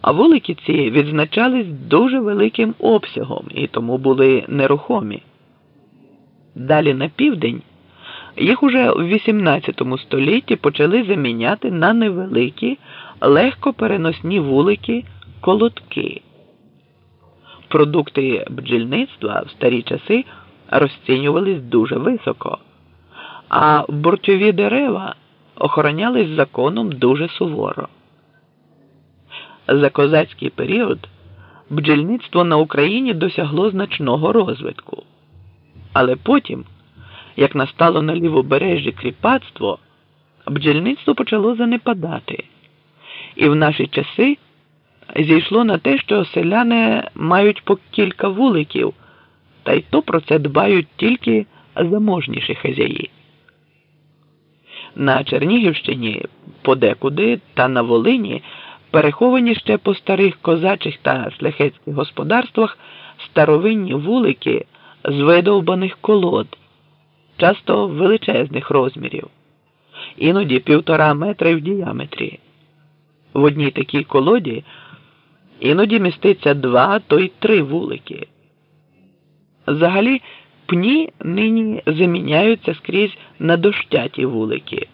А вулики ці відзначались дуже великим обсягом і тому були нерухомі. Далі на південь їх уже в XVIII столітті почали заміняти на невеликі, легко переносні вулики колотки. Продукти бджільництва в старі часи розцінювались дуже високо, а бортові дерева охоронялись законом дуже суворо. За козацький період бджільництво на Україні досягло значного розвитку. Але потім, як настало на лівобережжі кріпацтво, бджільництво почало занепадати, і в наші часи зійшло на те, що селяни мають по кілька вуликів, та й то про це дбають тільки заможніші хазяї. На Чернігівщині подекуди та на Волині переховані ще по старих козачих та шляхетських господарствах старовинні вулики з видовбаних колод, часто величезних розмірів, іноді півтора метра в діаметрі. В одній такій колоді іноді міститься два, то й три вулики. Взагалі, пні нині заміняються скрізь на дощаті вулики,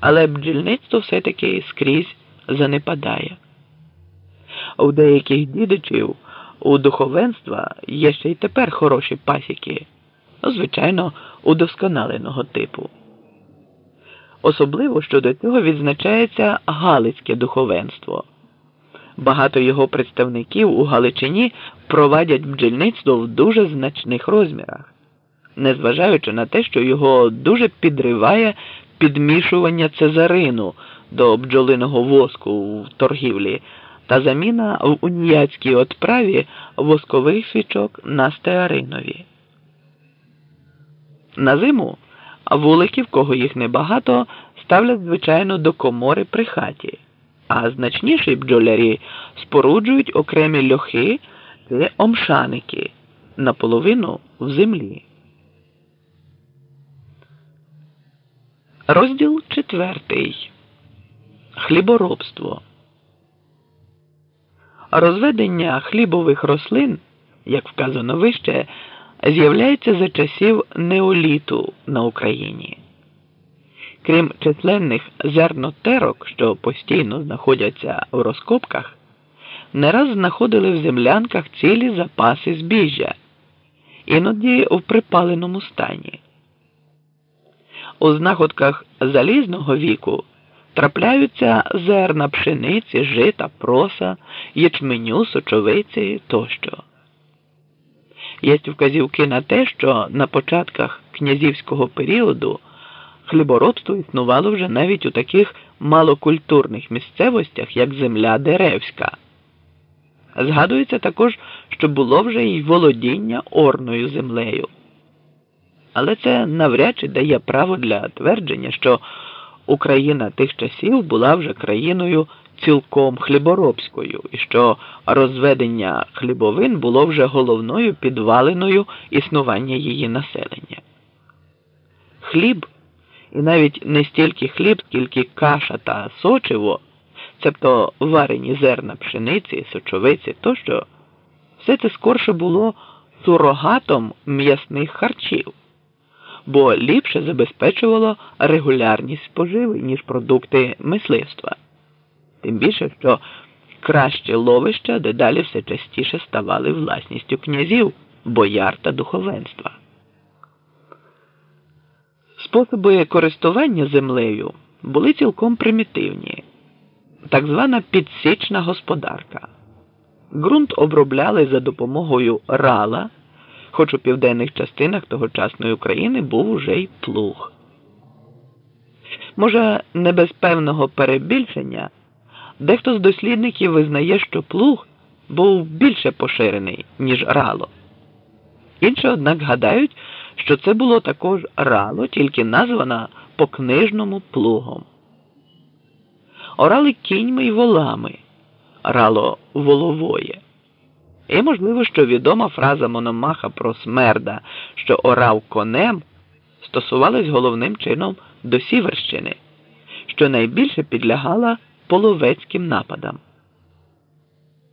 але бджільництво все-таки скрізь занепадає. У деяких дідичів у духовенства є ще й тепер хороші пасіки, ну, звичайно, удосконаленого типу. Особливо щодо цього відзначається Галицьке духовенство. Багато його представників у Галичині провадять бджільництво в дуже значних розмірах, незважаючи на те, що його дуже підриває підмішування цезарину до бджолиного воску в торгівлі та заміна в уніяцькій отправі воскових свічок на стеаринові. На зиму вулики, в кого їх небагато, ставлять звичайно до комори при хаті, а значніші бджолярі споруджують окремі льохи та омшаники наполовину в землі. Розділ четвертий. Хліборобство. Розведення хлібових рослин, як вказано вище, з'являється за часів неоліту на Україні. Крім численних зернотерок, що постійно знаходяться в розкопках, не раз знаходили в землянках цілі запаси збіжжя, іноді в припаленому стані. У знаходках залізного віку трапляються зерна пшениці, жита, проса, ячменю, сочовиці тощо. Є вказівки на те, що на початках князівського періоду хліборобство існувало вже навіть у таких малокультурних місцевостях, як земля Деревська. Згадується також, що було вже й володіння орною землею. Але це навряд чи дає право для твердження, що Україна тих часів була вже країною цілком хліборобською, і що розведення хлібовин було вже головною підвалиною існування її населення. Хліб, і навіть не стільки хліб, скільки каша та сочиво, цебто варені зерна пшениці, сочовиці тощо, все це скорше було сурогатом м'ясних харчів бо ліпше забезпечувало регулярність споживи, ніж продукти мисливства. Тим більше, що кращі ловища дедалі все частіше ставали власністю князів, бояр та духовенства. Способи користування землею були цілком примітивні, так звана підсічна господарка. Ґрунт обробляли за допомогою рала хоч у південних частинах тогочасної України був уже й плуг. Може, не без певного перебільшення, дехто з дослідників визнає, що плуг був більше поширений, ніж рало. Інші, однак, гадають, що це було також рало, тільки названа по книжному плугом. Орали кіньми й волами, рало воловоє. І можливо, що відома фраза Мономаха про смерда, що орав конем, стосувалась головним чином до Сіверщини, що найбільше підлягала половецьким нападам.